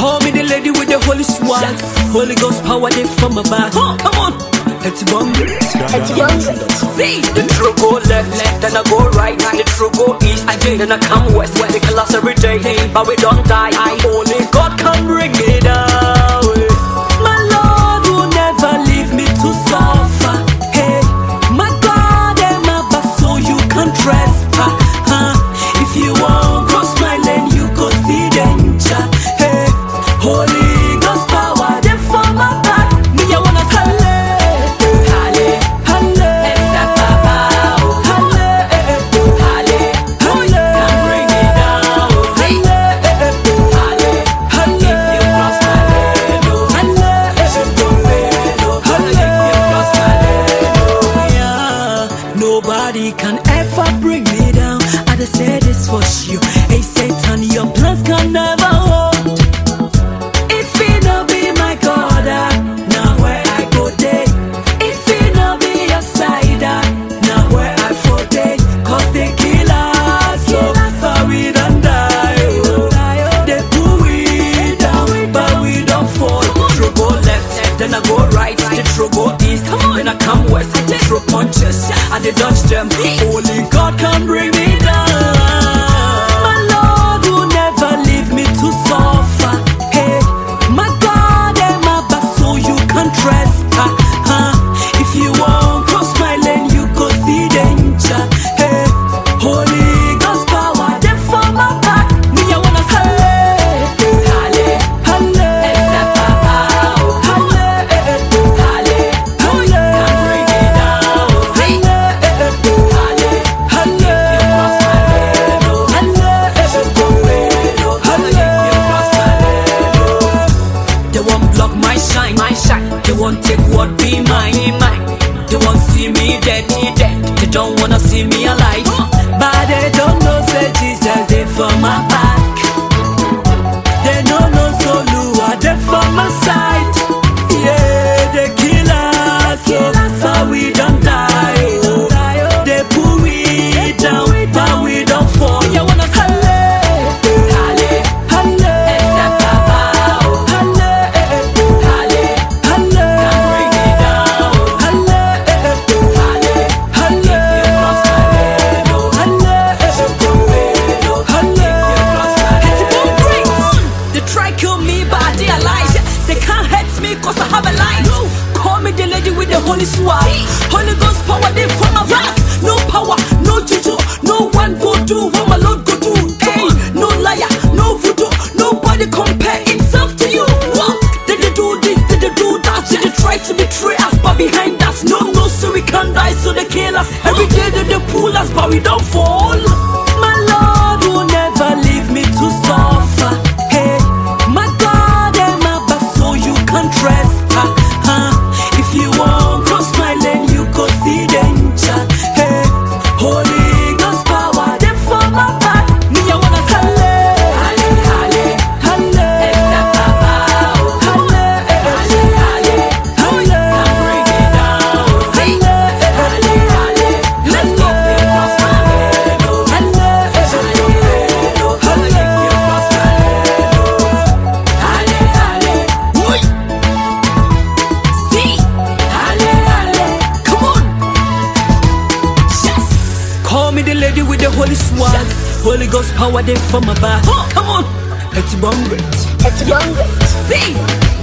Call me the lady with the holy swag. Holy Ghost power they from my back. Oh, come on, it's bungle. See, the true go left, left, then I go right. The true go east, I did. then I come west. We can last every day, but we don't die. Only Nobody can ever bring me down. I just say this for you. Hey Satan, your plans can never hold. If it no be my God, now where I go day. If it no be your side, now where I for day. Cause they kill us, so oh, far we don't die. Oh. They pull we down, but we don't fall. True go left, then I go right. The true go east, then I come west. True punches, I did dodge them. Only God can bring me down. Block my shine, my shine. They won't take what be mine. They won't see me dead. They don't wanna see me alive, have a light. Call me the lady with the holy swag. Holy Ghost power, they for my back. No power, no juju, no one go do what my Lord go do. Hey, no liar, no voodoo, nobody compare himself to you. What? Did they do this? Did they do that? Did they try to betray us? But behind us, no, no, so we can't die, so they kill us. Every day they pull us, but we don't fall. Holy swag. Holy Ghost power, they for my back. Come on. It's bomb It's Young See.